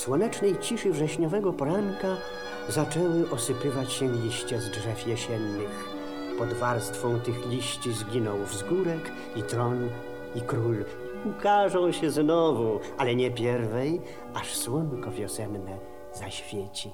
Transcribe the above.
słonecznej ciszy wrześniowego poranka zaczęły osypywać się liście z drzew jesiennych. Pod warstwą tych liści zginął wzgórek i tron i król. Ukażą się znowu, ale nie pierwej, aż słonko wiosenne zaświeci.